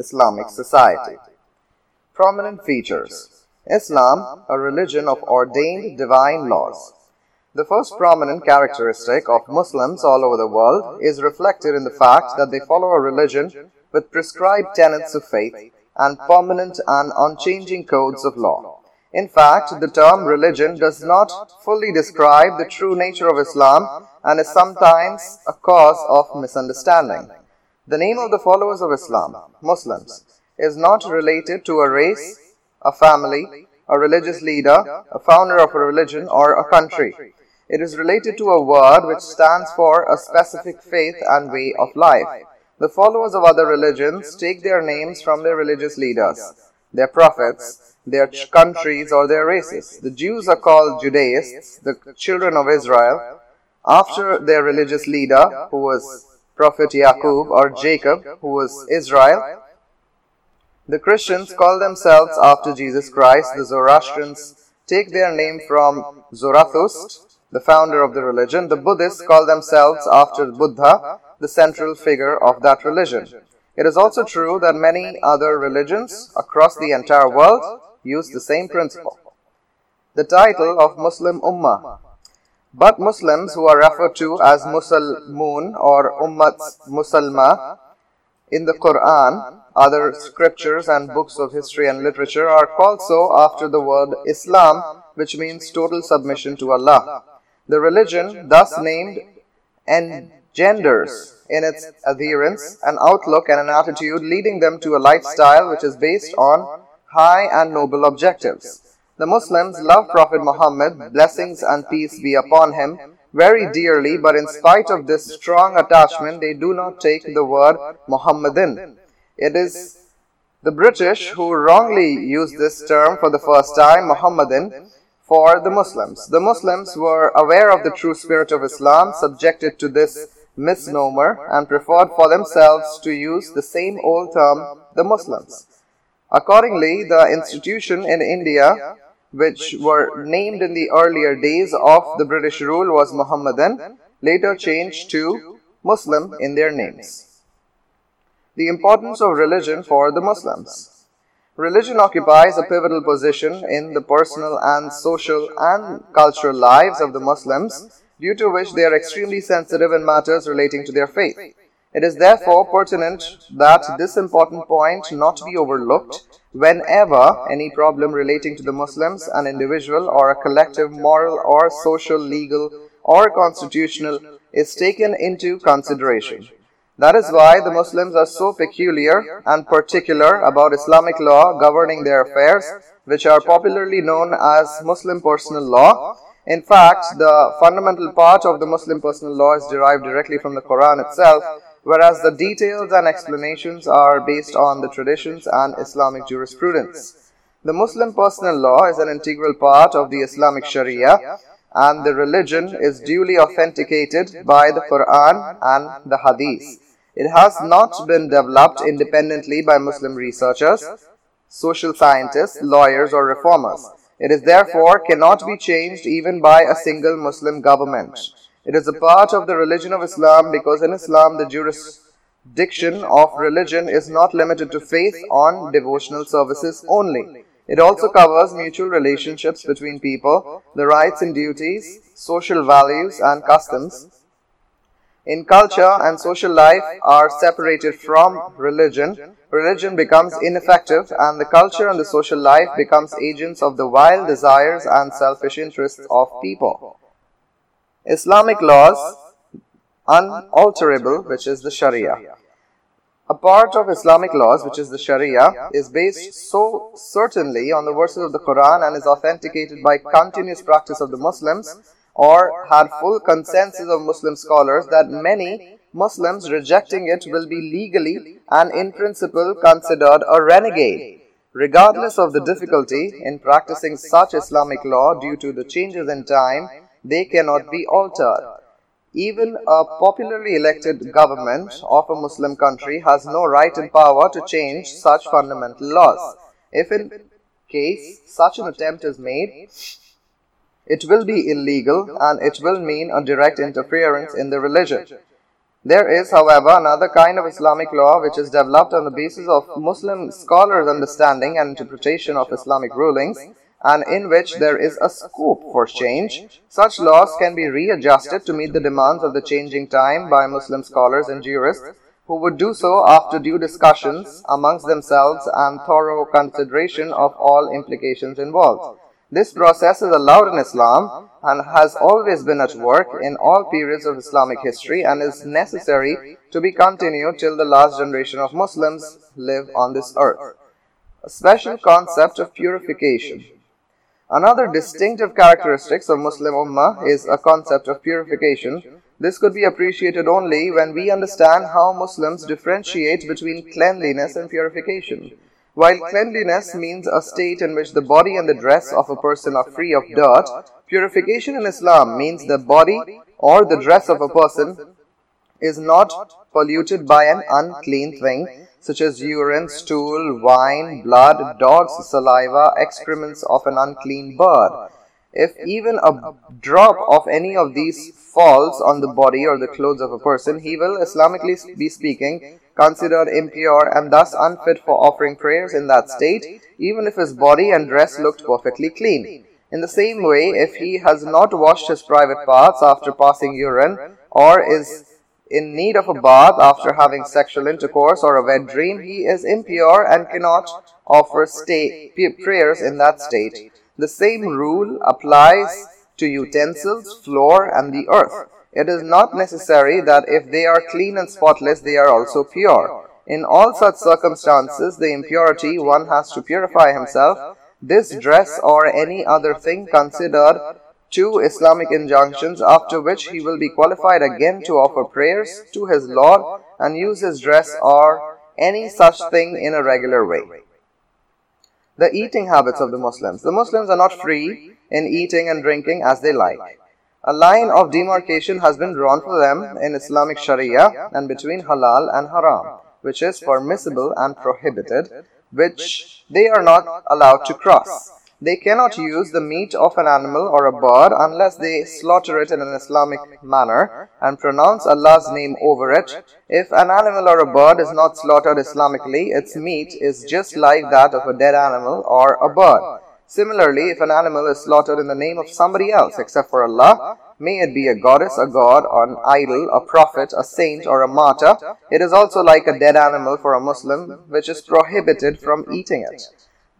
Islamic society. Prominent features Islam, a religion of ordained divine laws. The first prominent characteristic of Muslims all over the world is reflected in the fact that they follow a religion with prescribed tenets of faith and permanent and unchanging codes of law. In fact, the term religion does not fully describe the true nature of Islam and is sometimes a cause of misunderstanding. The name of the followers of Islam, Muslims, is not related to a race, a family, a religious leader, a founder of a religion, or a country. It is related to a word which stands for a specific faith and way of life. The followers of other religions take their names from their religious leaders, their prophets, their countries, or their races. The Jews are called Judaists, the children of Israel, after their religious leader, who was Prophet Yaqub or Jacob, who was Israel. The Christians call themselves after Jesus Christ. The Zoroastrians take their name from Zarathustra, the founder of the religion. The Buddhists call themselves after Buddha, the central figure of that religion. It is also true that many other religions across the entire world use the same principle. The title of Muslim Ummah. But Muslims who are referred to as Muslimun or Ummat Musalma in the Quran, other scriptures and books of history and literature are called so after the word Islam, which means total submission to Allah. The religion, thus named, engenders in its adherents an outlook and an attitude leading them to a lifestyle which is based on high and noble objectives. The Muslims love Prophet Muhammad, blessings and peace be upon him, very dearly, but in spite of this strong attachment, they do not take the word Muhammadan. It is the British who wrongly used this term for the first time, Muhammadan, for the Muslims. The Muslims were aware of the true spirit of Islam, subjected to this misnomer, and preferred for themselves to use the same old term, the Muslims. Accordingly, the institution in India, which were named in the earlier days of the British rule, was Muhammadan, later changed to Muslim in their names. The importance of religion for the Muslims. Religion occupies a pivotal position in the personal and social and cultural lives of the Muslims, due to which they are extremely sensitive in matters relating to their faith. It is therefore pertinent that this important point not be overlooked whenever any problem relating to the Muslims, an individual or a collective moral or social, legal or constitutional is taken into consideration. That is why the Muslims are so peculiar and particular about Islamic law governing their affairs, which are popularly known as Muslim personal law. In fact, the fundamental part of the Muslim personal law is derived directly from the Quran itself, whereas the details and explanations are based on the traditions and Islamic jurisprudence. The Muslim personal law is an integral part of the Islamic Sharia, and the religion is duly authenticated by the Quran and the Hadith. It has not been developed independently by Muslim researchers, social scientists, lawyers, or reformers. It is therefore cannot be changed even by a single Muslim government. It is a part of the religion of Islam because in Islam the jurisdiction of religion is not limited to faith on devotional services only. It also covers mutual relationships between people, the rights and duties, social values and customs, in culture and social life are separated from religion, religion becomes ineffective and the culture and the social life becomes agents of the wild desires and selfish interests of people. Islamic laws unalterable which is the Sharia. A part of Islamic laws, which is the Sharia, is based so certainly on the verses of the Quran and is authenticated by continuous practice of the Muslims or had full consensus of Muslim scholars that many Muslims rejecting it will be legally and in principle considered a renegade. Regardless of the difficulty in practicing such Islamic law due to the changes in time, they cannot be altered. Even a popularly elected government of a Muslim country has no right and power to change such fundamental laws. If in case such an attempt is made, it will be illegal and it will mean a direct interference in the religion. There is, however, another kind of Islamic law which is developed on the basis of Muslim scholars' understanding and interpretation of Islamic rulings and in which there is a scope for change. Such laws can be readjusted to meet the demands of the changing time by Muslim scholars and jurists who would do so after due discussions amongst themselves and thorough consideration of all implications involved. This process is allowed in Islam and has always been at work in all periods of Islamic history and is necessary to be continued till the last generation of Muslims live on this earth. A special concept of purification. Another distinctive characteristic of Muslim Ummah is a concept of purification. This could be appreciated only when we understand how Muslims differentiate between cleanliness and purification. While cleanliness means a state in which the body and the dress of a person are free of dirt, purification in Islam means the body or the dress of a person is not polluted by an unclean thing such as urine, stool, wine, blood, dog's saliva, excrements of an unclean bird. If even a drop of any of these falls on the body or the clothes of a person, he will, Islamically be speaking, considered impure and thus unfit for offering prayers in that state, even if his body and dress looked perfectly clean. In the same way, if he has not washed his private parts after passing urine, or is in need of a bath after having sexual intercourse or a wet dream, he is impure and cannot offer prayers in that state. The same rule applies to utensils, floor, and the earth. It is not necessary that if they are clean and spotless, they are also pure. In all such circumstances, the impurity one has to purify himself. This dress or any other thing considered two Islamic injunctions after which he will be qualified again to offer prayers to his Lord and use his dress or any such thing in a regular way. The eating habits of the Muslims. The Muslims are not free in eating and drinking as they like. A line of demarcation has been drawn for them in Islamic Sharia and between halal and haram, which is permissible and prohibited, which they are not allowed to cross. They cannot use the meat of an animal or a bird unless they slaughter it in an Islamic manner and pronounce Allah's name over it. If an animal or a bird is not slaughtered Islamically, its meat is just like that of a dead animal or a bird. Similarly, if an animal is slaughtered in the name of somebody else except for Allah, may it be a goddess, a god, an idol, a prophet, a saint, or a martyr, it is also like a dead animal for a Muslim, which is prohibited from eating it.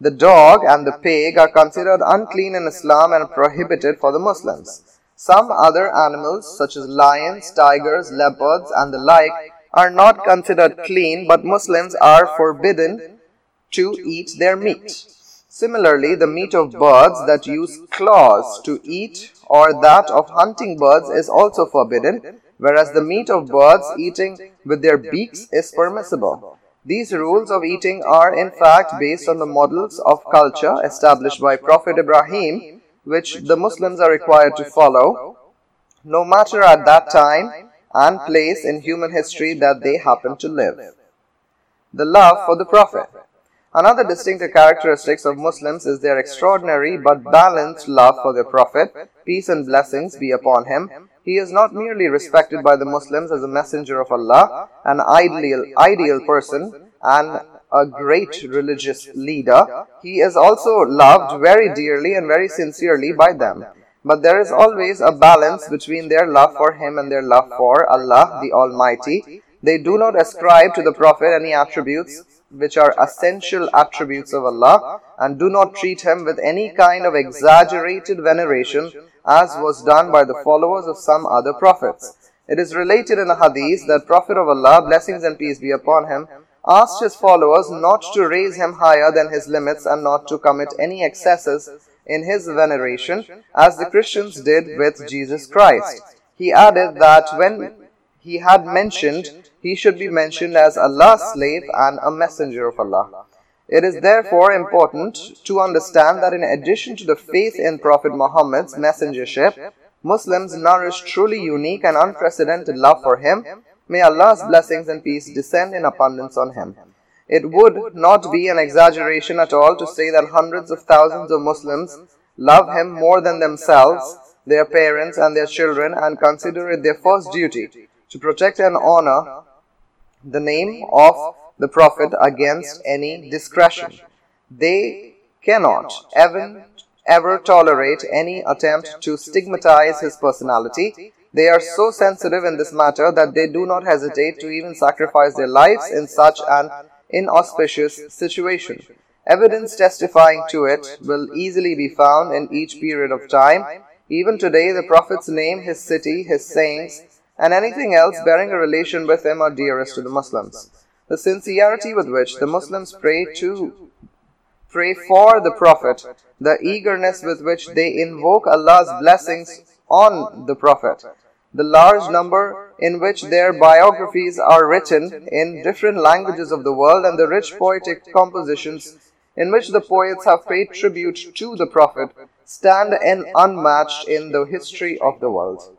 The dog and the pig are considered unclean in Islam and prohibited for the Muslims. Some other animals, such as lions, tigers, leopards, and the like, are not considered clean, but Muslims are forbidden to eat their meat. Similarly, the meat of birds that use claws to eat or that of hunting birds is also forbidden, whereas the meat of birds eating with their beaks is permissible. These rules of eating are in fact based on the models of culture established by Prophet Ibrahim, which the Muslims are required to follow, no matter at that time and place in human history that they happen to live. The love for the Prophet. Another distinctive characteristic of Muslims is their extraordinary but balanced love for their Prophet, peace and blessings be upon him. He is not merely respected by the Muslims as a messenger of Allah, an ideal, ideal person, and a great religious leader. He is also loved very dearly and very sincerely by them. But there is always a balance between their love for him and their love for Allah, the Almighty. They do not ascribe to the Prophet any attributes which are essential attributes of Allah and do not treat him with any kind of exaggerated veneration as was done by the followers of some other prophets. It is related in a hadith that Prophet of Allah, blessings and peace be upon him, asked his followers not to raise him higher than his limits and not to commit any excesses in his veneration as the Christians did with Jesus Christ. He added that when he had mentioned he should be mentioned as Allah's slave and a messenger of Allah. It is therefore important to understand that in addition to the faith in Prophet Muhammad's messengership, Muslims nourish truly unique and unprecedented love for him. May Allah's blessings and peace descend in abundance on him. It would not be an exaggeration at all to say that hundreds of thousands of Muslims love him more than themselves, their parents, and their children, and consider it their first duty to protect and honor the name of the Prophet against any discretion. They cannot ever, ever tolerate any attempt to stigmatize his personality. They are so sensitive in this matter that they do not hesitate to even sacrifice their lives in such an inauspicious situation. Evidence testifying to it will easily be found in each period of time. Even today, the Prophet's name, his city, his sayings, and anything else bearing a relation with him are dearest to the Muslims. The sincerity with which the Muslims pray to pray for the Prophet, the eagerness with which they invoke Allah's blessings on the Prophet, the large number in which their biographies are written in different languages of the world, and the rich poetic compositions in which the poets have paid tribute to the Prophet stand unmatched in the history of the world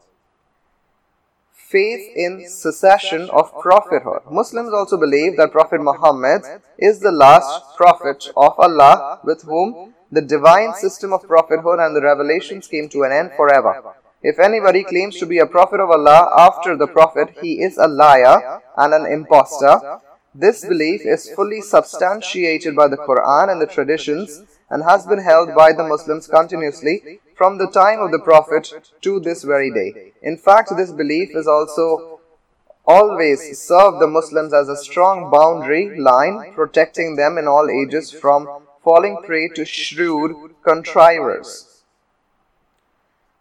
faith in succession of prophethood. Muslims also believe that Prophet Muhammad is the last prophet of Allah with whom the divine system of prophethood and the revelations came to an end forever. If anybody claims to be a prophet of Allah after the prophet, he is a liar and an impostor. This belief is fully substantiated by the Quran and the traditions and has been held by the Muslims continuously from the time of the Prophet to this very day. In fact, this belief is also always served the Muslims as a strong boundary line, protecting them in all ages from falling prey to shrewd contrivers.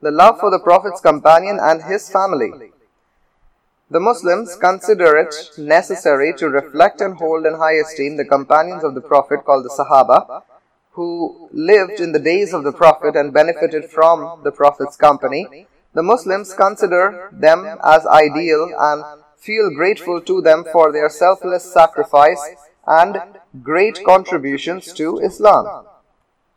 The love for the Prophet's companion and his family. The Muslims consider it necessary to reflect and hold in high esteem the companions of the Prophet called the Sahaba who lived in the days of the Prophet and benefited from the Prophet's company, the Muslims consider them as ideal and feel grateful to them for their selfless sacrifice and great contributions to Islam.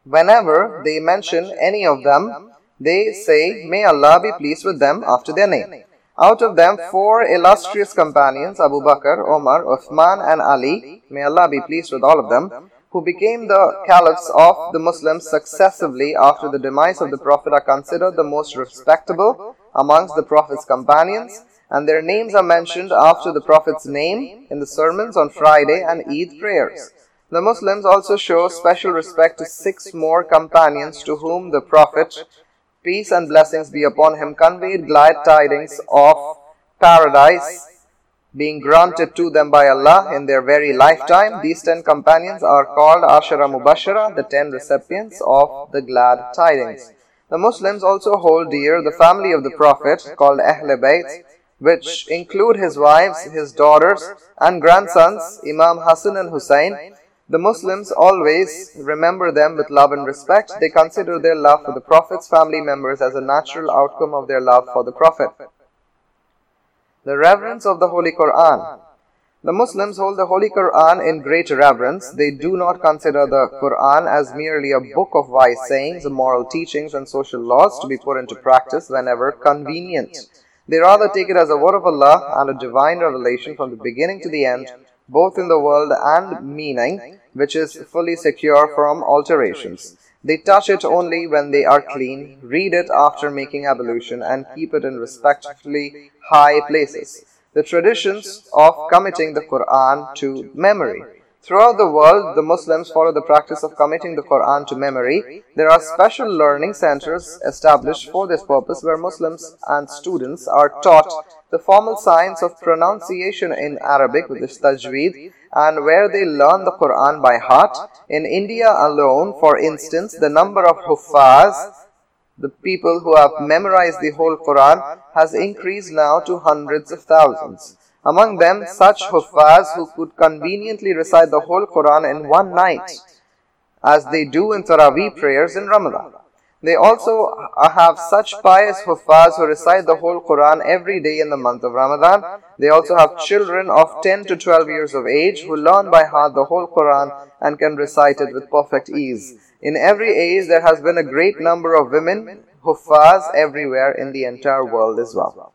Whenever they mention any of them, they say, May Allah be pleased with them after their name. Out of them, four illustrious companions, Abu Bakr, Omar, Uthman, and Ali, may Allah be pleased with all of them, who became the caliphs of the Muslims successively after the demise of the Prophet are considered the most respectable amongst the Prophet's companions and their names are mentioned after the Prophet's name in the sermons on Friday and Eid prayers. The Muslims also show special respect to six more companions to whom the Prophet, peace and blessings be upon him, conveyed glad tidings of paradise being granted to them by Allah in their very lifetime. These ten companions are called Ashara Mubashara, the ten recipients of the glad tidings. The Muslims also hold dear the family of the Prophet called Ahl Bayt, which include his wives, his daughters, and grandsons, Imam Hassan and Hussein. The Muslims always remember them with love and respect. They consider their love for the Prophet's family members as a natural outcome of their love for the Prophet. The reverence of the Holy Quran. The Muslims hold the Holy Quran in great reverence. They do not consider the Quran as merely a book of wise sayings, moral teachings, and social laws to be put into practice whenever convenient. They rather take it as a word of Allah and a divine revelation from the beginning to the end, both in the world and meaning, which is fully secure from alterations. They touch it only when they are clean, read it after making ablution, and keep it in respectfully high places. The traditions of committing the Quran to memory. Throughout the world, the Muslims follow the practice of committing the Quran to memory. There are special learning centers established for this purpose where Muslims and students are taught the formal science of pronunciation in Arabic, which is tajweed, and where they learn the Quran by heart. In India alone, for instance, the number of huffaz, the people who have memorized the whole Quran, has increased now to hundreds of thousands. Among them, such huffaz who could conveniently recite the whole Quran in one night, as they do in Taraweeh prayers in Ramadan. They also have such pious huffaz who recite the whole Quran every day in the month of Ramadan. They also have children of 10 to 12 years of age who learn by heart the whole Quran and can recite it with perfect ease. In every age, there has been a great number of women huffaz everywhere in the entire world as well.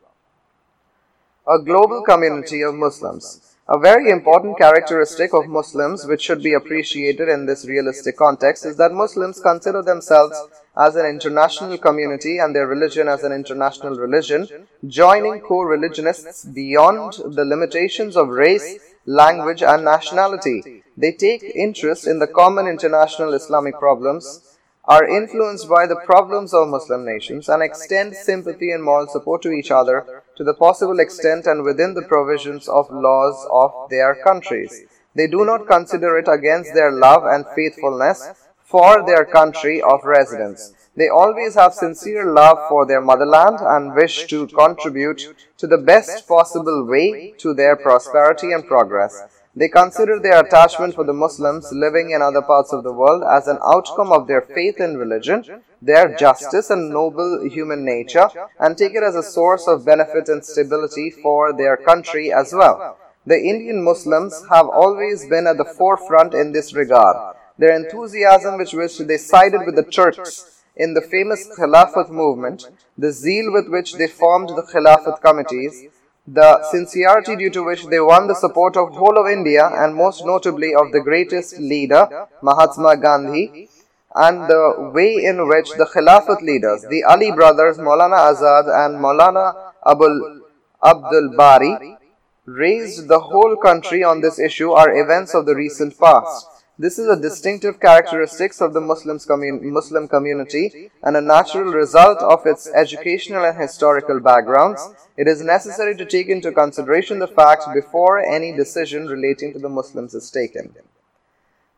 A global community of Muslims. A very important characteristic of Muslims, which should be appreciated in this realistic context, is that Muslims consider themselves as an international community and their religion as an international religion, joining co religionists beyond the limitations of race, language, and nationality. They take interest in the common international Islamic problems are influenced by the problems of Muslim nations and extend sympathy and moral support to each other to the possible extent and within the provisions of laws of their countries. They do not consider it against their love and faithfulness for their country of residence. They always have sincere love for their motherland and wish to contribute to the best possible way to their prosperity and progress. They consider their attachment for the Muslims living in other parts of the world as an outcome of their faith in religion, their justice and noble human nature, and take it as a source of benefit and stability for their country as well. The Indian Muslims have always been at the forefront in this regard. Their enthusiasm with which they sided with the Turks in the famous Khilafat movement, the zeal with which they formed the Khilafat committees, the sincerity due to which they won the support of the whole of India and most notably of the greatest leader Mahatma Gandhi and the way in which the Khilafat leaders, the Ali brothers Maulana Azad and Maulana Abul Abdul Bari raised the whole country on this issue are events of the recent past. This is a distinctive characteristic of the Muslims commun Muslim community and a natural result of its educational and historical backgrounds. It is necessary to take into consideration the facts before any decision relating to the Muslims is taken.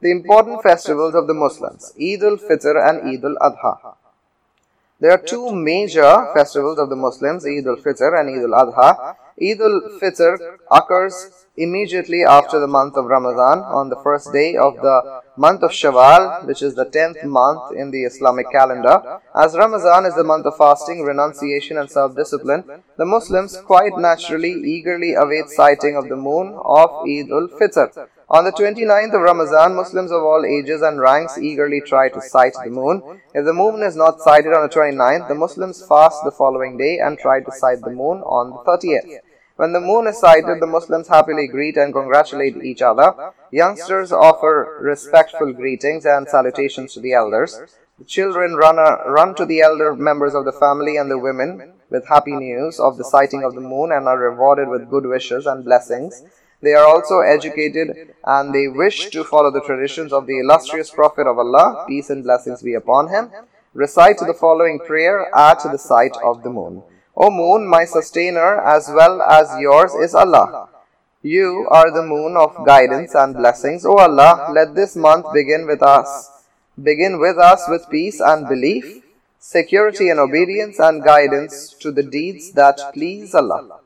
The important festivals of the Muslims, Eid al-Fitr and Eid al-Adha. There are two major festivals of the Muslims, Eid al-Fitr and Eid al-Adha. Eid al-Fitr occurs immediately after the month of Ramadan on the first day of the month of Shawwal, which is the 10th month in the Islamic calendar. As Ramadan is the month of fasting, renunciation and self-discipline, the Muslims quite naturally eagerly await sighting of the moon of Eid al-Fitr. On the 29th of Ramadan, Muslims of all ages and ranks eagerly try to sight the moon. If the moon is not sighted on the 29th, the Muslims fast the following day and try to sight the moon on the 30th. When the moon is sighted, the Muslims happily greet and congratulate each other. Youngsters offer respectful greetings and salutations to the elders. The children run, a, run to the elder members of the family and the women with happy news of the sighting of the moon and are rewarded with good wishes and blessings. They are also educated and they wish to follow the traditions of the illustrious Prophet of Allah, peace and blessings be upon him. Recite the following prayer at the sight of the moon. O moon, my sustainer as well as yours is Allah. You are the moon of guidance and blessings. O Allah, let this month begin with us. Begin with us with peace and belief, security and obedience and guidance to the deeds that please Allah.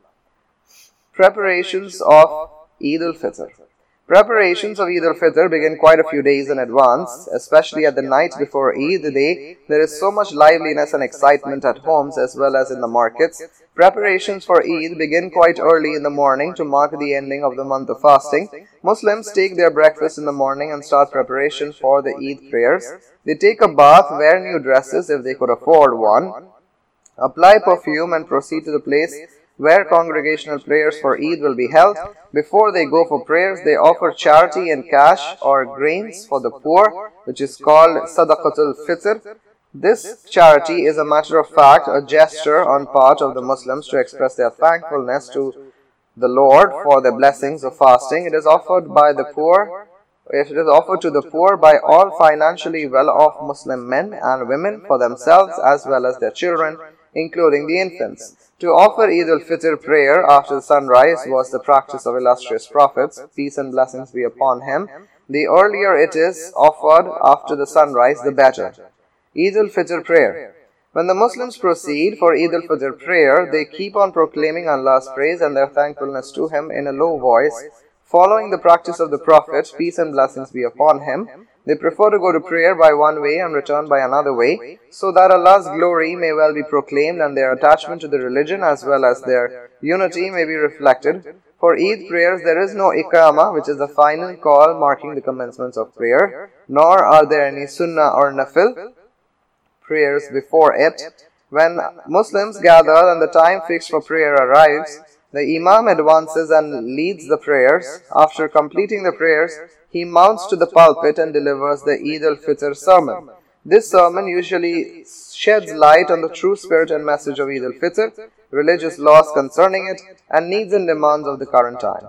Preparations of Eid al-Fitr. Preparations of Eid al-Fitr begin quite a few days in advance, especially at the night before Eid day. There is so much liveliness and excitement at homes as well as in the markets. Preparations for Eid begin quite early in the morning to mark the ending of the month of fasting. Muslims take their breakfast in the morning and start preparation for the Eid prayers. They take a bath, wear new dresses if they could afford one, apply perfume and proceed to the place where congregational prayers for Eid will be held. Before they go for prayers, they offer charity in cash or grains for the poor, which is called Sadaqatul Fitr. This charity is a matter of fact, a gesture on part of the Muslims to express their thankfulness to the Lord for the blessings of fasting. It is offered by the poor if it is offered to the poor by all financially well-off Muslim men and women for themselves as well as their children, including the infants. To offer Eid al-Fitr prayer after the sunrise was the practice of illustrious prophets, peace and blessings be upon him. The earlier it is offered after the sunrise, the better. Eid al-Fitr prayer. When the Muslims proceed for Eid al-Fitr prayer, they keep on proclaiming Allah's praise and their thankfulness to Him in a low voice, following the practice of the Prophet, peace and blessings be upon him. They prefer to go to prayer by one way and return by another way, so that Allah's glory may well be proclaimed and their attachment to the religion as well as their unity may be reflected. For Eid prayers, there is no ikama, which is the final call marking the commencement of prayer, nor are there any sunnah or nafil prayers before it. When Muslims gather and the time fixed for prayer arrives, The Imam advances and leads the prayers. After completing the prayers, he mounts to the pulpit and delivers the Eid al-Fitr sermon. This sermon usually sheds light on the true spirit and message of Eid al-Fitr, religious laws concerning it, and needs and demands of the current time.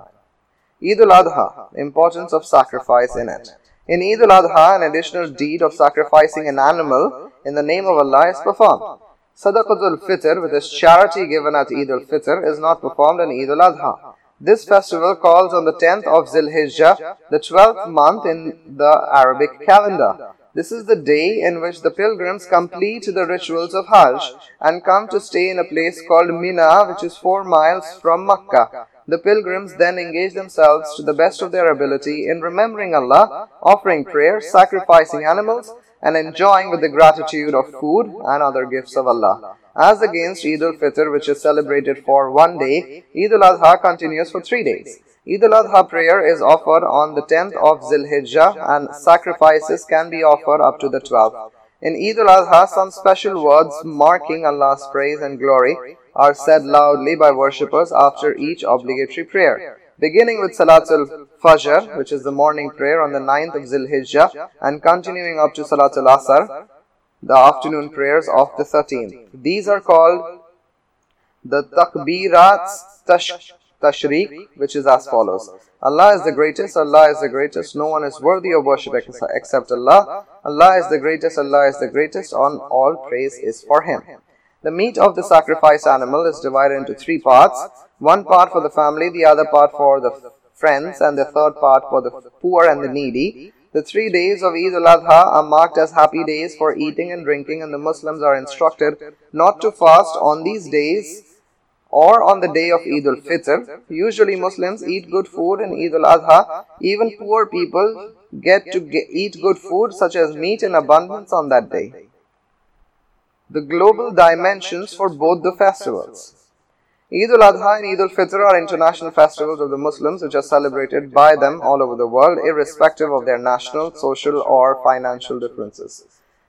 Eid al-Adha, importance of sacrifice in it. In Eid al-Adha, an additional deed of sacrificing an animal in the name of Allah is performed. Sadaqatul Fitr, with its charity given at Eid al-Fitr, is not performed in Eid al-Adha. This festival falls on the 10th of Zilhijjah, the 12th month in the Arabic calendar. This is the day in which the pilgrims complete the rituals of Hajj and come to stay in a place called Mina, which is four miles from Makkah. The pilgrims then engage themselves to the best of their ability in remembering Allah, offering prayer, sacrificing animals, and enjoying with the gratitude of food and other gifts of Allah. As against Eid al-Fitr, which is celebrated for one day, Eid al-Adha continues for three days. Eid al-Adha prayer is offered on the 10th of Zilhijjah and sacrifices can be offered up to the 12th. In Eid al-Adha, some special words marking Allah's praise and glory are said loudly by worshippers after each obligatory prayer. Beginning with Salatul Fajr, which is the morning prayer on the 9th of Zilhijjah, and continuing up to Salatul Asr, the afternoon prayers of the 13th. These are called the Takbirats Tash tashriq, which is as follows. Allah is the greatest, Allah is the greatest, no one is worthy of worship except Allah. Allah is the greatest, Allah is the greatest, on all praise is for Him. The meat of the sacrifice animal is divided into three parts, one part for the family, the other part for the friends, and the third part for the poor and the needy. The three days of Eid al-Adha are marked as happy days for eating and drinking and the Muslims are instructed not to fast on these days or on the day of Eid al-Fitr. Usually Muslims eat good food in Eid al-Adha. Even poor people get to get, eat good food such as meat in abundance on that day. The global dimensions for both the festivals. Eid al-Adha and Eid al-Fitr are international festivals of the Muslims which are celebrated by them all over the world irrespective of their national, social or financial differences.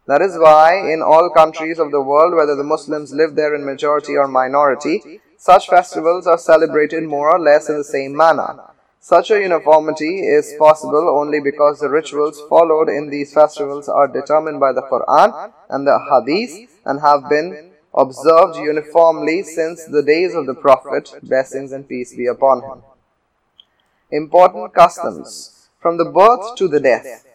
That is why in all countries of the world, whether the Muslims live there in majority or minority, such festivals are celebrated more or less in the same manner. Such a uniformity is possible only because the rituals followed in these festivals are determined by the Quran and the Hadith and have been observed uniformly since the days of the Prophet, blessings and peace be upon him. Important customs from the birth to the death.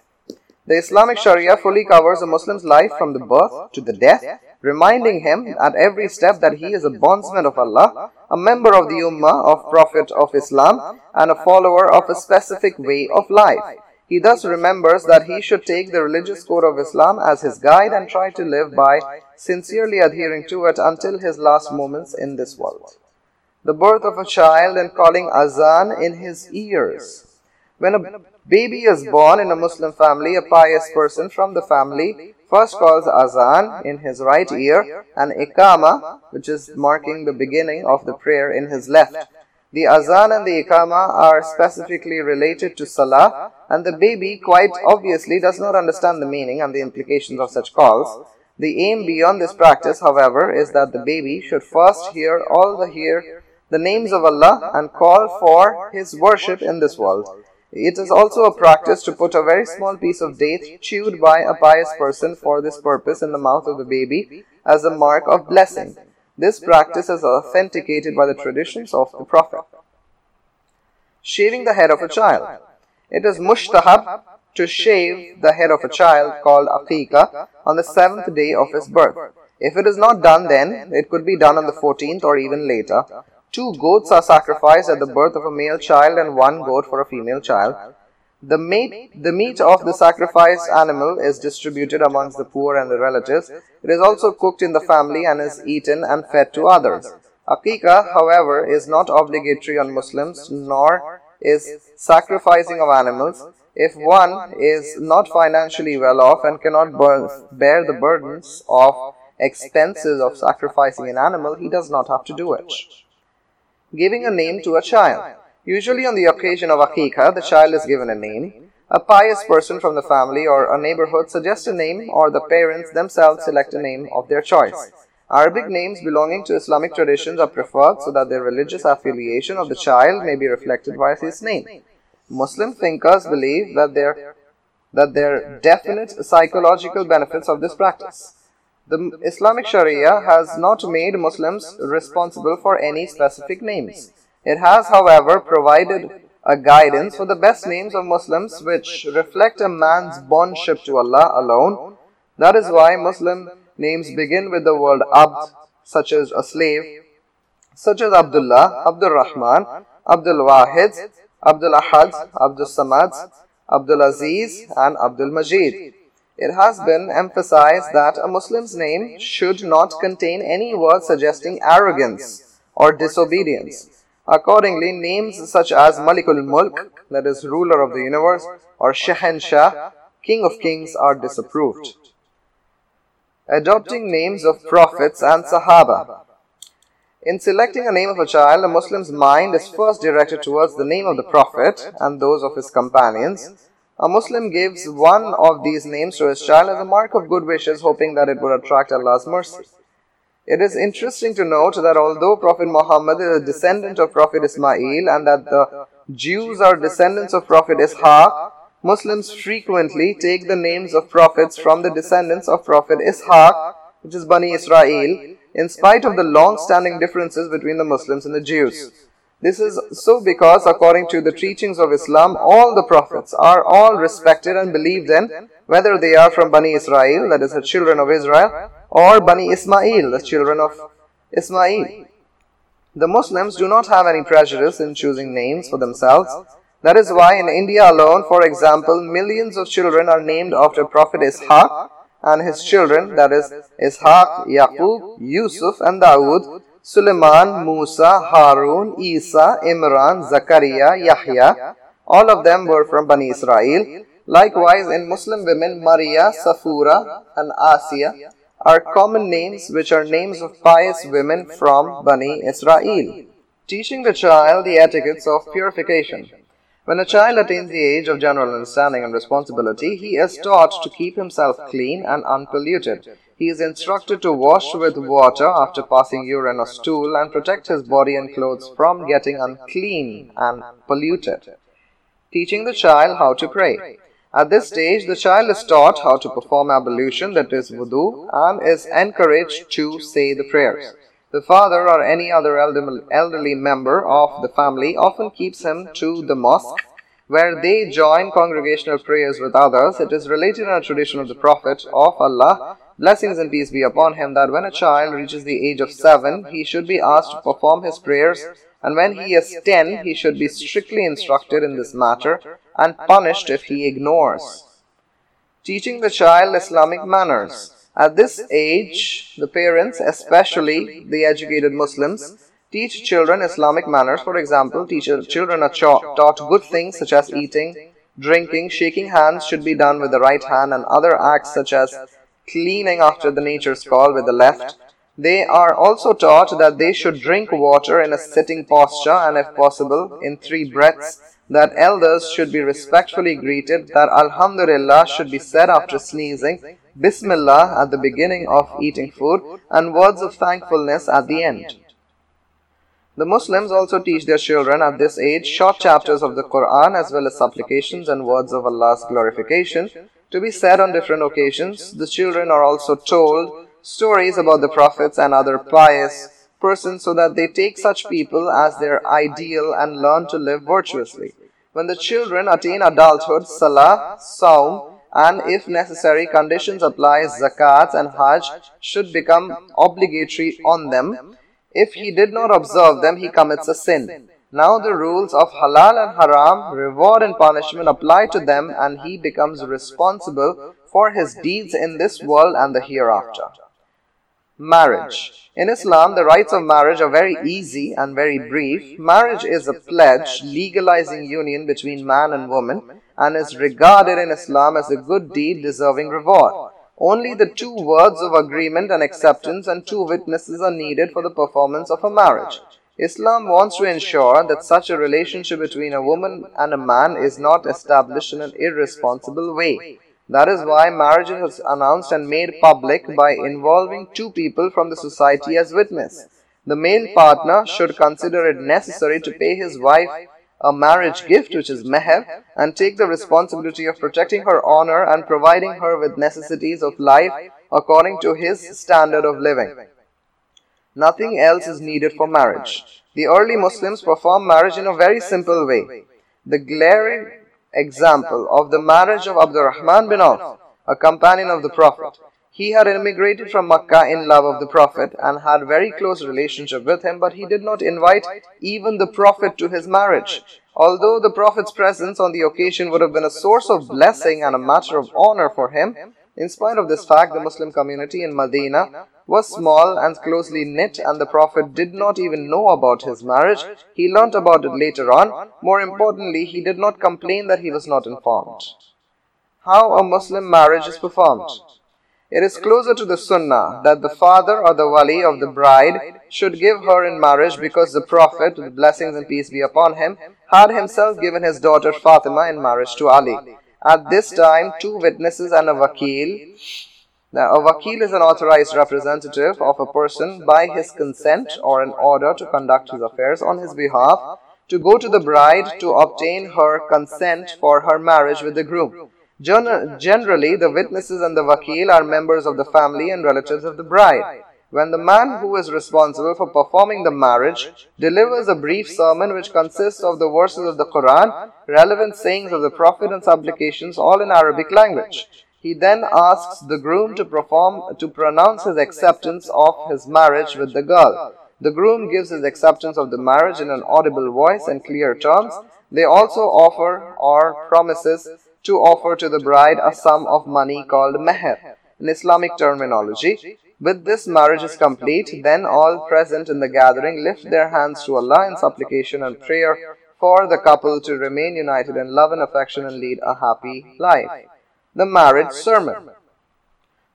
The Islamic Sharia fully covers a Muslim's life from the birth to the death reminding him at every step that he is a bondsman of Allah, a member of the Ummah of Prophet of Islam, and a follower of a specific way of life. He thus remembers that he should take the religious code of Islam as his guide and try to live by sincerely adhering to it until his last moments in this world. The birth of a child and calling azan in his ears. When a baby is born in a Muslim family, a pious person from the family first calls azan in his right ear and ikama, which is marking the beginning of the prayer in his left. The azan and the ikama are specifically related to salah and the baby quite obviously does not understand the meaning and the implications of such calls. The aim beyond this practice, however, is that the baby should first hear all the hear the names of Allah and call for his worship in this world. It is also a practice to put a very small piece of date chewed by a pious person for this purpose in the mouth of the baby as a mark of blessing. This practice is authenticated by the traditions of the Prophet. Shaving the head of a child. It is mustahab to shave the head of a child called aqiqah on the seventh day of his birth. If it is not done then, it could be done on the 14th or even later. Two goats are sacrificed at the birth of a male child and one goat for a female child. The meat, the meat of the sacrificed animal is distributed amongst the poor and the relatives. It is also cooked in the family and is eaten and fed to others. Akika, however, is not obligatory on Muslims, nor is sacrificing of animals. If one is not financially well off and cannot bear the burdens of expenses of sacrificing an animal, he does not have to do it giving a name to a child. Usually on the occasion of Akika, the child is given a name. A pious person from the family or a neighborhood suggests a name or the parents themselves select a name of their choice. Arabic names belonging to Islamic traditions are preferred so that the religious affiliation of the child may be reflected by his name. Muslim thinkers believe that there, that there are definite psychological benefits of this practice. The Islamic Sharia has not made Muslims responsible for any specific names. It has, however, provided a guidance for the best names of Muslims which reflect a man's bondship to Allah alone. That is why Muslim names begin with the word Abd, such as a slave, such as Abdullah, Abdul Rahman, Abdul Wahid, Abdul Ahad, Abdul Samad, Abdul Aziz, and Abdul Majid. It has been emphasized that a Muslim's name should not contain any word suggesting arrogance or disobedience. Accordingly, names such as Malikul Mulk, that is ruler of the universe, or Shah, king of kings, are disapproved. Adopting names of prophets and Sahaba. In selecting a name of a child, a Muslim's mind is first directed towards the name of the Prophet and those of his companions. A Muslim gives one of these names to his child as a mark of good wishes, hoping that it would attract Allah's mercy. It is interesting to note that although Prophet Muhammad is a descendant of Prophet Ismail and that the Jews are descendants of Prophet Ishaq, Muslims frequently take the names of prophets from the descendants of Prophet Ishaq, which is Bani Israel, in spite of the long-standing differences between the Muslims and the Jews. This is so because according to the teachings of Islam, all the prophets are all respected and believed in, whether they are from Bani Israel, that is the children of Israel, or Bani Ismail, the children of Ismail. The Muslims do not have any prejudice in choosing names for themselves. That is why in India alone, for example, millions of children are named after Prophet Ishaq and his children, that is Ishaq, Yaqub, Yusuf and Dawood, Suleiman, Musa, Harun, Isa, Imran, Zakaria, Yahya. All of them were from Bani Israel. Likewise, in Muslim women, Maria, Safura and Asiya are common names which are names of pious women from Bani Israel. Teaching the child the etiquettes of purification. When a child attains the age of general understanding and responsibility, he is taught to keep himself clean and unpolluted. He is instructed to wash with water after passing urine or stool and protect his body and clothes from getting unclean and polluted. Teaching the child how to pray. At this stage, the child is taught how to perform ablution, that is wudu, and is encouraged to say the prayers. The father or any other elderly member of the family often keeps him to the mosque where they join congregational prayers with others. It is related in a tradition of the Prophet of Allah, blessings and peace be upon him, that when a child reaches the age of seven, he should be asked to perform his prayers and when he is 10, he should be strictly instructed in this matter and punished if he ignores. Teaching the child Islamic manners. At this age, the parents, especially the educated Muslims, teach children Islamic manners. For example, teach children are taught good things such as eating, drinking, shaking hands should be done with the right hand and other acts such as cleaning after the nature's call with the left, they are also taught that they should drink water in a sitting posture and if possible in three breaths, that elders should be respectfully greeted, that Alhamdulillah should be said after sneezing, Bismillah at the beginning of eating food, and words of thankfulness at the end. The Muslims also teach their children at this age short chapters of the Quran as well as supplications and words of Allah's glorification to be said on different occasions. The children are also told stories about the prophets and other pious persons so that they take such people as their ideal and learn to live virtuously. When the children attain adulthood, salah, saum, and if necessary conditions apply, zakat and hajj should become obligatory on them. If he did not observe them, he commits a sin. Now the rules of halal and haram, reward and punishment apply to them and he becomes responsible for his deeds in this world and the hereafter. Marriage. In Islam, the rites of marriage are very easy and very brief. Marriage is a pledge legalizing union between man and woman and is regarded in Islam as a good deed deserving reward. Only the two words of agreement and acceptance and two witnesses are needed for the performance of a marriage. Islam wants to ensure that such a relationship between a woman and a man is not established in an irresponsible way. That is why marriage is announced and made public by involving two people from the society as witness. The male partner should consider it necessary to pay his wife a marriage gift, which is meher, and take the responsibility of protecting her honor and providing her with necessities of life according to his standard of living. Nothing else is needed for marriage. The early Muslims performed marriage in a very simple way. The glaring example of the marriage of Abdurrahman bin Auf, a companion of the Prophet. He had immigrated from Makkah in love of the Prophet and had very close relationship with him, but he did not invite even the Prophet to his marriage. Although the Prophet's presence on the occasion would have been a source of blessing and a matter of honor for him, in spite of this fact, the Muslim community in Medina was small and closely knit and the Prophet did not even know about his marriage. He learnt about it later on. More importantly, he did not complain that he was not informed. How a Muslim marriage is performed. It is closer to the sunnah that the father or the wali of the bride should give her in marriage because the Prophet, with blessings and peace be upon him, had himself given his daughter Fatima in marriage to Ali. At this time, two witnesses and a wakil. Now, a wakil is an authorized representative of a person by his consent or an order to conduct his affairs on his behalf to go to the bride to obtain her consent for her marriage with the groom. Generally, the witnesses and the wakil are members of the family and relatives of the bride when the man who is responsible for performing the marriage delivers a brief sermon which consists of the verses of the Quran, relevant sayings of the Prophet and supplications all in Arabic language. He then asks the groom to perform to pronounce his acceptance of his marriage with the girl. The groom gives his acceptance of the marriage in an audible voice and clear terms. They also offer or promises to offer to the bride a sum of money called meher in Islamic terminology. With this marriage is complete, then all present in the gathering lift their hands to Allah in supplication and prayer for the couple to remain united in love and affection and lead a happy life. The Marriage Sermon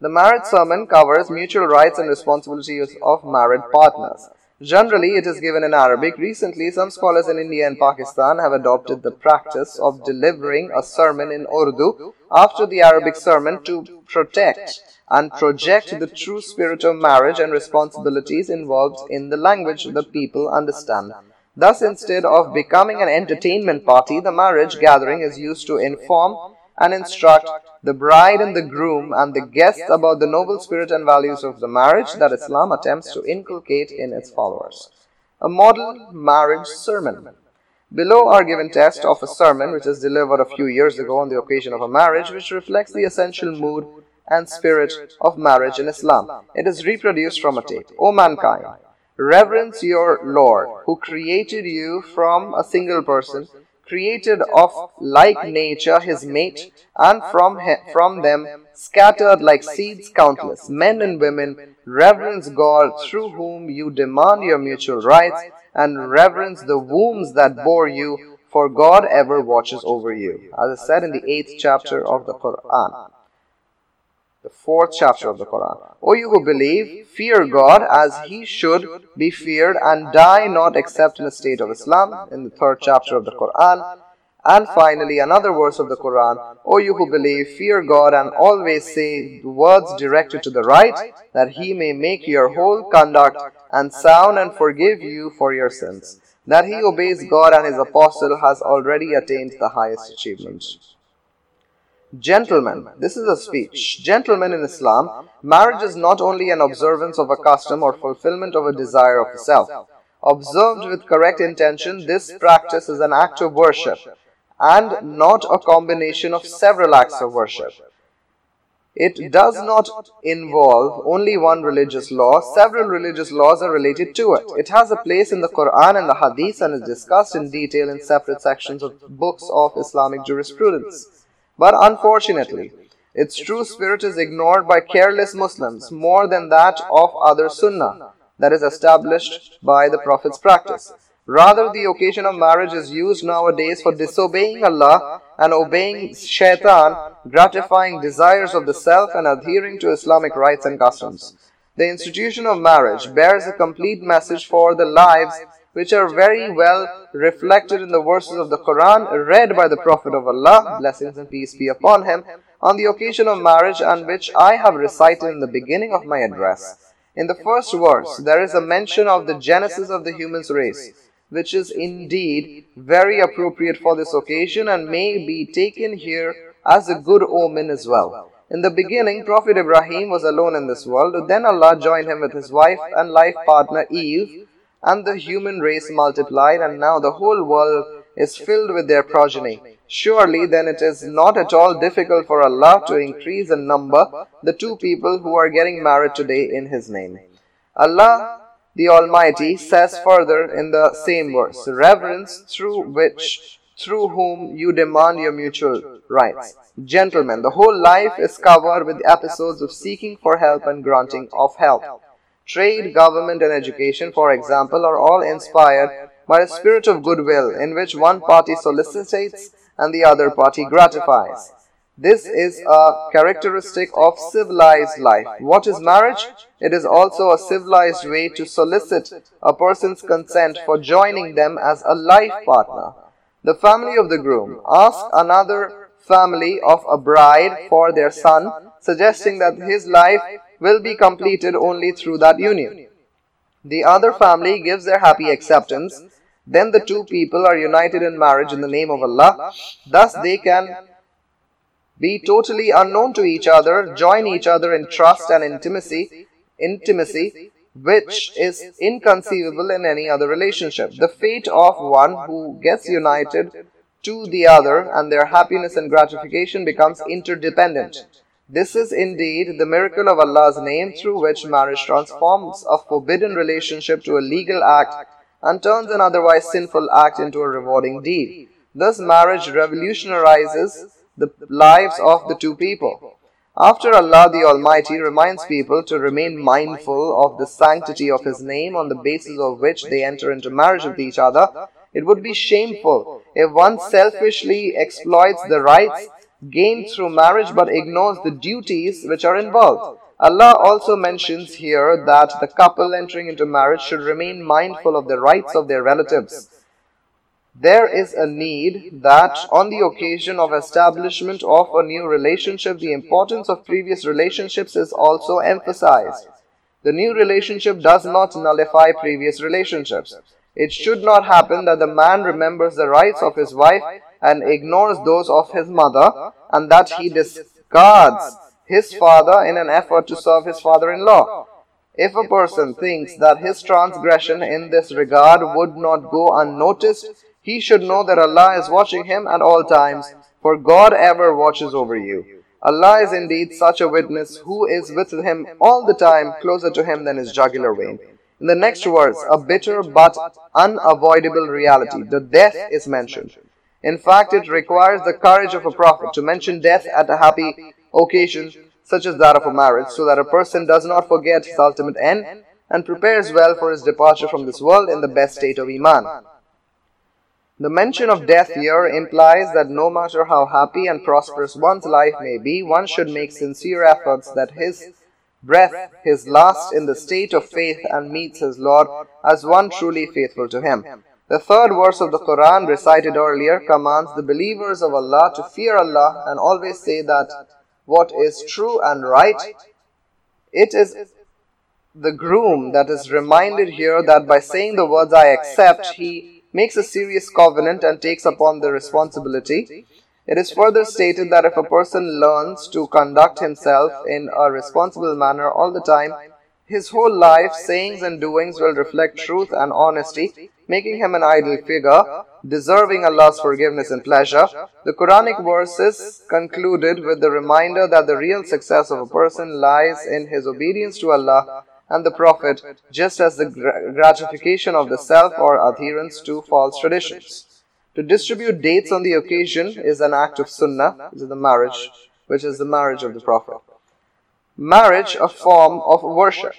The marriage sermon covers mutual rights and responsibilities of married partners. Generally, it is given in Arabic. Recently, some scholars in India and Pakistan have adopted the practice of delivering a sermon in Urdu after the Arabic sermon to protect and project the true spirit of marriage and responsibilities involved in the language the people understand. Thus, instead of becoming an entertainment party, the marriage gathering is used to inform and instruct the bride and the groom and the guests about the noble spirit and values of the marriage that Islam attempts to inculcate in its followers. A model marriage sermon. Below are given text of a sermon which was delivered a few years ago on the occasion of a marriage which reflects the essential mood and spirit of marriage in Islam. It is reproduced from a tape. O mankind, reverence your Lord who created you from a single person, created of like nature his mate, and from, from them scattered like seeds countless, men and women, reverence God through whom you demand your mutual rights, and reverence the wombs that bore you, for God ever watches over you. As is said in the eighth chapter of the Quran the fourth chapter of the Quran. O you who believe, fear God as He should be feared and die not except in a state of Islam, in the third chapter of the Quran. And finally, another verse of the Quran, O you who believe, fear God and always say the words directed to the right, that He may make your whole conduct and sound and forgive you for your sins. That he obeys God and His apostle has already attained the highest achievement. Gentlemen, this is a speech. Gentlemen in Islam, marriage is not only an observance of a custom or fulfillment of a desire of the self. Observed with correct intention, this practice is an act of worship and not a combination of several acts of worship. It does not involve only one religious law, several religious laws are related to it. It has a place in the Quran and the Hadith and is discussed in detail in separate sections of books of Islamic jurisprudence. But unfortunately, its true spirit is ignored by careless Muslims more than that of other sunnah that is established by the Prophet's practice. Rather, the occasion of marriage is used nowadays for disobeying Allah and obeying shaitan, gratifying desires of the self and adhering to Islamic rites and customs. The institution of marriage bears a complete message for the lives which are very well reflected in the verses of the Quran read by the Prophet of Allah, blessings and peace be upon him, on the occasion of marriage and which I have recited in the beginning of my address. In the first verse, there is a mention of the genesis of the human race, which is indeed very appropriate for this occasion and may be taken here as a good omen as well. In the beginning, Prophet Ibrahim was alone in this world. Then Allah joined him with his wife and life partner Eve, and the human race multiplied, and now the whole world is filled with their progeny. Surely then it is not at all difficult for Allah to increase in number the two people who are getting married today in His name. Allah the Almighty says further in the same verse, reverence through which, through whom you demand your mutual rights. Gentlemen, the whole life is covered with episodes of seeking for help and granting of help. Trade, government and education, for example, are all inspired by a spirit of goodwill in which one party solicitates and the other party gratifies. This is a characteristic of civilized life. What is marriage? It is also a civilized way to solicit a person's consent for joining them as a life partner. The family of the groom ask another family of a bride for their son, suggesting that his life will be completed only through that union. The other family gives their happy acceptance then the two people are united in marriage in the name of Allah. Thus they can be totally unknown to each other, join each other in trust and intimacy, intimacy which is inconceivable in any other relationship. The fate of one who gets united to the other and their happiness and gratification becomes interdependent. This is indeed the miracle of Allah's name through which marriage transforms a forbidden relationship to a legal act and turns an otherwise sinful act into a rewarding deed. Thus, marriage revolutionizes the lives of the two people. After Allah the Almighty reminds people to remain mindful of the sanctity of His name on the basis of which they enter into marriage with each other, it would be shameful if one selfishly exploits the rights gained through marriage but ignores the duties which are involved. Allah also mentions here that the couple entering into marriage should remain mindful of the rights of their relatives. There is a need that on the occasion of establishment of a new relationship, the importance of previous relationships is also emphasized. The new relationship does not nullify previous relationships. It should not happen that the man remembers the rights of his wife and ignores those of his mother and that he discards his father in an effort to serve his father-in-law. If a person thinks that his transgression in this regard would not go unnoticed, he should know that Allah is watching him at all times, for God ever watches over you. Allah is indeed such a witness who is with him all the time, closer to him than his jugular vein. In the next verse, a bitter but unavoidable reality, the death is mentioned. In fact, it requires the courage of a prophet to mention death at a happy occasion such as that of a marriage, so that a person does not forget his ultimate end and prepares well for his departure from this world in the best state of Iman. The mention of death here implies that no matter how happy and prosperous one's life may be, one should make sincere efforts that his breath, his last in the state of faith and meets his Lord as one truly faithful to him. The third verse of the Quran recited earlier commands the believers of Allah to fear Allah and always say that what is true and right. It is the groom that is reminded here that by saying the words I accept, he makes a serious covenant and takes upon the responsibility. It is further stated that if a person learns to conduct himself in a responsible manner all the time, his whole life, sayings and doings will reflect truth and honesty, making him an ideal figure, deserving Allah's forgiveness and pleasure. The Quranic verses concluded with the reminder that the real success of a person lies in his obedience to Allah and the Prophet, just as the gratification of the self or adherence to false traditions. To distribute dates on the occasion is an act of sunnah, which is the marriage, which is the marriage of the Prophet. Marriage, a form of worship.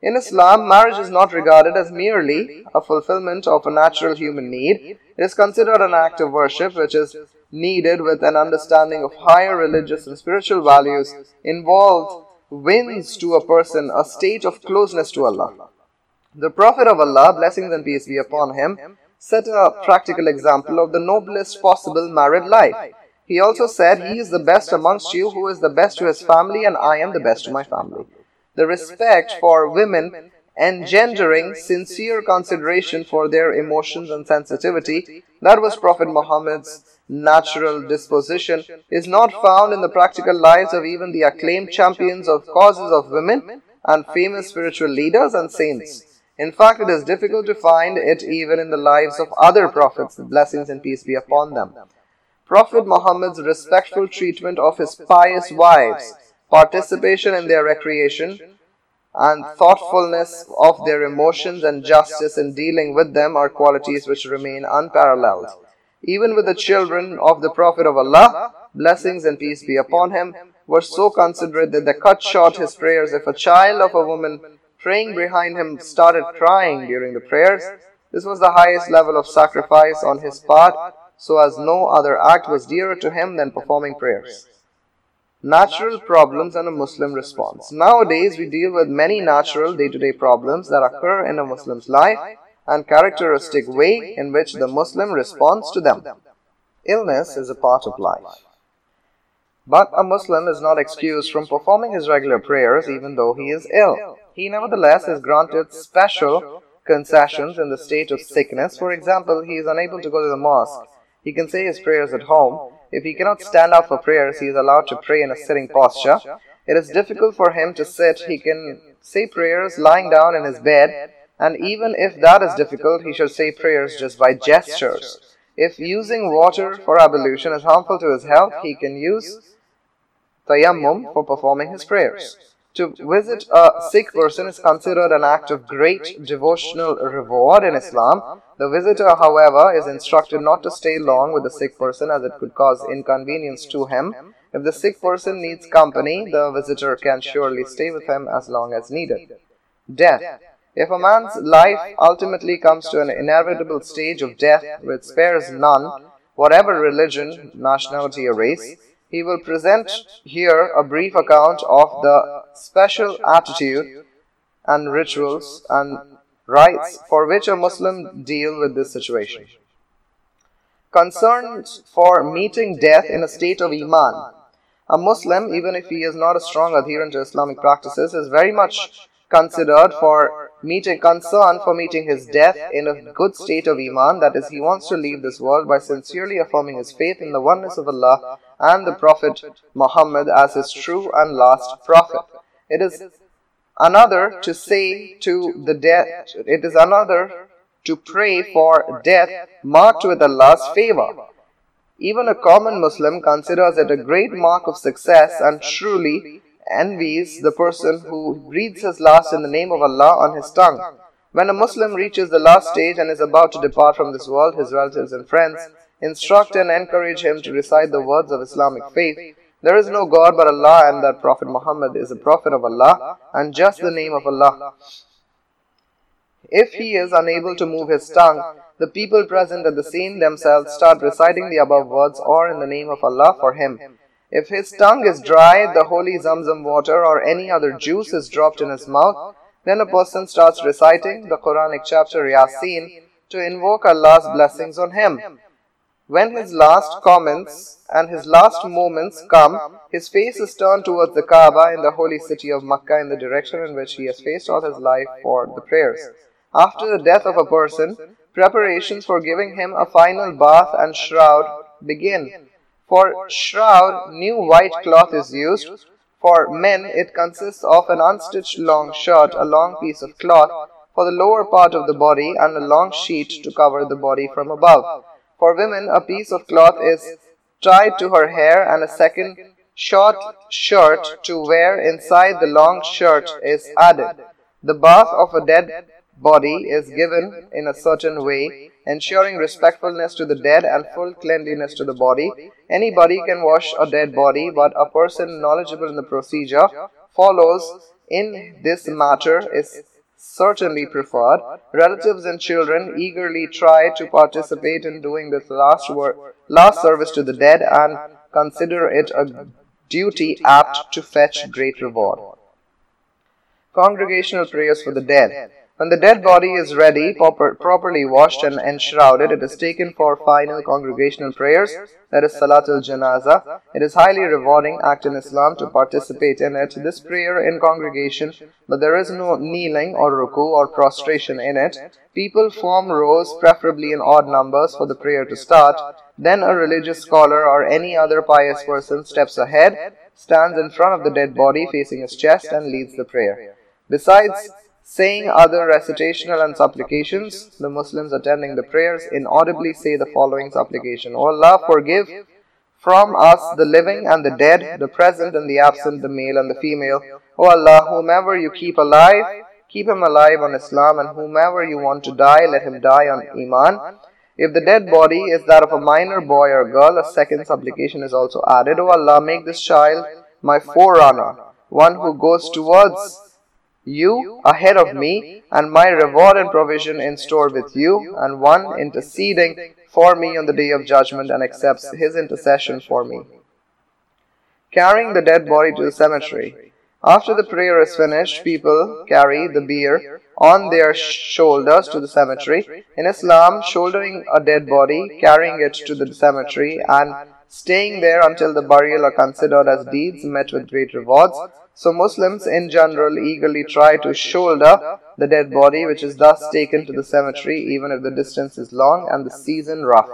In Islam, marriage is not regarded as merely a fulfillment of a natural human need. It is considered an act of worship which is needed with an understanding of higher religious and spiritual values involved wins to a person a state of closeness to Allah. The Prophet of Allah, blessings and peace be upon him, set a practical example of the noblest possible married life. He also said, He is the best amongst you who is the best to his family, and I am the best to my family. The respect for women engendering sincere consideration for their emotions and sensitivity, that was Prophet Muhammad's natural disposition, is not found in the practical lives of even the acclaimed champions of causes of women and famous spiritual leaders and saints. In fact, it is difficult to find it even in the lives of other prophets, blessings and peace be upon them. Prophet Muhammad's respectful treatment of his pious wives, participation in their recreation, and thoughtfulness of their emotions and justice in dealing with them are qualities which remain unparalleled. Even with the children of the Prophet of Allah, blessings and peace be upon him, were so considerate that they cut short his prayers. If a child of a woman praying behind him started crying during the prayers, this was the highest level of sacrifice on his part so as no other act was dearer to him than performing prayers. Natural problems and a Muslim response. Nowadays, we deal with many natural day to day problems that occur in a Muslim's life and characteristic way in which the Muslim responds to them. Illness is a part of life. But a Muslim is not excused from performing his regular prayers even though he is ill. He nevertheless is granted special concessions in the state of sickness. For example, he is unable to go to the mosque he can say his prayers at home. If he cannot stand up for prayers, he is allowed to pray in a sitting posture. It is difficult for him to sit. He can say prayers lying down in his bed, and even if that is difficult, he should say prayers just by gestures. If using water for ablution is harmful to his health, he can use tayammum for performing his prayers. To visit a sick person is considered an act of great devotional reward in Islam. The visitor, however, is instructed not to stay long with the sick person as it could cause inconvenience to him. If the sick person needs company, the visitor can surely stay with him as long as needed. Death. If a man's life ultimately comes to an inevitable stage of death which spares none, whatever religion, nationality, or race, he will present here a brief account of the special attitude and rituals and rites for which a Muslim deal with this situation. Concerned for meeting death in a state of Iman. A Muslim, even if he is not a strong adherent to Islamic practices, is very much considered for meeting concern for meeting his death in a good state of Iman, that is, he wants to leave this world by sincerely affirming his faith in the oneness of Allah and the Prophet Muhammad as his true and last Prophet. It is another to say to the death, it is another to pray for death marked with Allah's favor. Even a common Muslim considers it a great mark of success and truly envies the person who reads his last in the name of Allah on his tongue. When a Muslim reaches the last stage and is about to depart from this world, his relatives and friends instruct and encourage him to recite the words of Islamic faith. There is no God but Allah, and that Prophet Muhammad is a prophet of Allah, and just the name of Allah. If he is unable to move his tongue, the people present at the scene themselves start reciting the above words or in the name of Allah for him. If his tongue is dry, the holy Zamzam water or any other juice is dropped in his mouth, then a person starts reciting the Quranic chapter Yasin to invoke Allah's blessings on him. When his last comments and his last moments come, his face is turned towards the Kaaba in the holy city of Makkah in the direction in which he has faced all his life for the prayers. After the death of a person, preparations for giving him a final bath and shroud begin. For shroud, new white cloth is used. For men, it consists of an unstitched long shirt, a long piece of cloth for the lower part of the body, and a long sheet to cover the body from above. For women, a piece of cloth is tied to her hair, and a second short shirt to wear inside the long shirt is added. The bath of a dead body is given in a certain way ensuring respectfulness to the dead and full cleanliness to the body. Anybody can wash a dead body, but a person knowledgeable in the procedure follows in this matter is certainly preferred. Relatives and children eagerly try to participate in doing this last work, last service to the dead and consider it a duty apt to fetch great reward. Congregational prayers for the dead. When the dead body is ready, proper, properly washed and enshrouded, it is taken for final congregational prayers, that is Salatul Janaza. It is highly rewarding act in Islam to participate in it. This prayer in congregation, but there is no kneeling or ruku or prostration in it. People form rows, preferably in odd numbers, for the prayer to start. Then a religious scholar or any other pious person steps ahead, stands in front of the dead body facing his chest and leads the prayer. Besides saying other recitational and supplications, the Muslims attending the prayers inaudibly say the following supplication O Allah, forgive from us the living and the dead, the present and the absent, the male and the female. O Allah, whomever you keep alive, keep him alive on Islam, and whomever you want to die, let him die on Iman. If the dead body is that of a minor boy or girl, a second supplication is also added. O Allah, make this child my forerunner, one who goes towards you ahead of me, and my reward and provision in store with you, and one interceding for me on the day of judgment and accepts his intercession for me. Carrying the dead body to the cemetery. After the prayer is finished, people carry the bier on their shoulders to the cemetery. In Islam, shouldering a dead body, carrying it to the cemetery, and staying there until the burial are considered as deeds met with great rewards. So Muslims in general eagerly try to shoulder the dead body which is thus taken to the cemetery even if the distance is long and the season rough.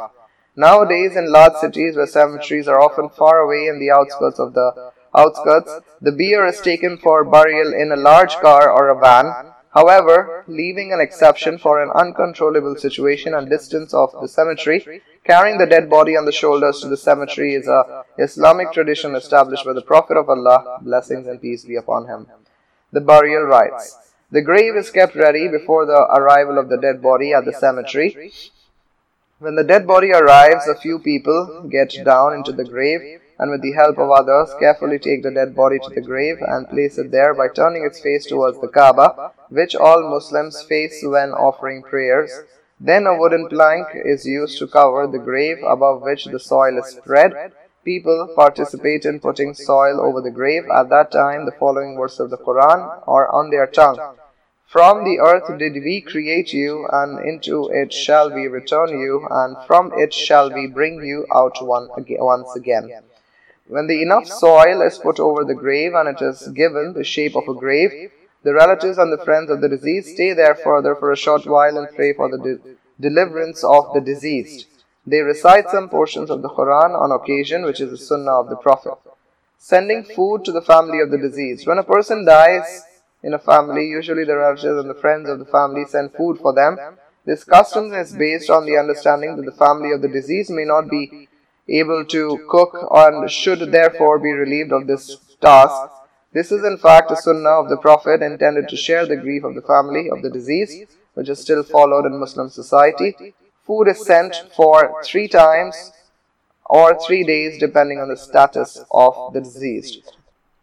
Nowadays in large cities where cemeteries are often far away in the outskirts of the outskirts, the bier is taken for burial in a large car or a van. However, leaving an exception for an uncontrollable situation and distance of the cemetery, Carrying the dead body on the shoulders to the cemetery is a Islamic tradition established by the Prophet of Allah, blessings and peace be upon him. The burial rites. The grave is kept ready before the arrival of the dead body at the cemetery. When the dead body arrives, a few people get down into the grave and with the help of others carefully take the dead body to the grave and place it there by turning its face towards the Kaaba, which all Muslims face when offering prayers. Then a wooden plank is used to cover the grave above which the soil is spread. People participate in putting soil over the grave. At that time, the following verse of the Quran are on their tongue. From the earth did we create you, and into it shall we return you, and from it shall we bring you out one once again. When the enough soil is put over the grave and it is given the shape of a grave, the relatives and the friends of the deceased stay there further for a short while and pray for the de deliverance of the deceased. They recite some portions of the Quran on occasion, which is the sunnah of the Prophet. Sending food to the family of the deceased. When a person dies in a family, usually the relatives and the friends of the family send food for them. This custom is based on the understanding that the family of the deceased may not be able to cook and should therefore be relieved of this task this is in fact a sunnah of the Prophet intended to share the grief of the family of the deceased, which is still followed in Muslim society. Food is sent for three times or three days depending on the status of the deceased.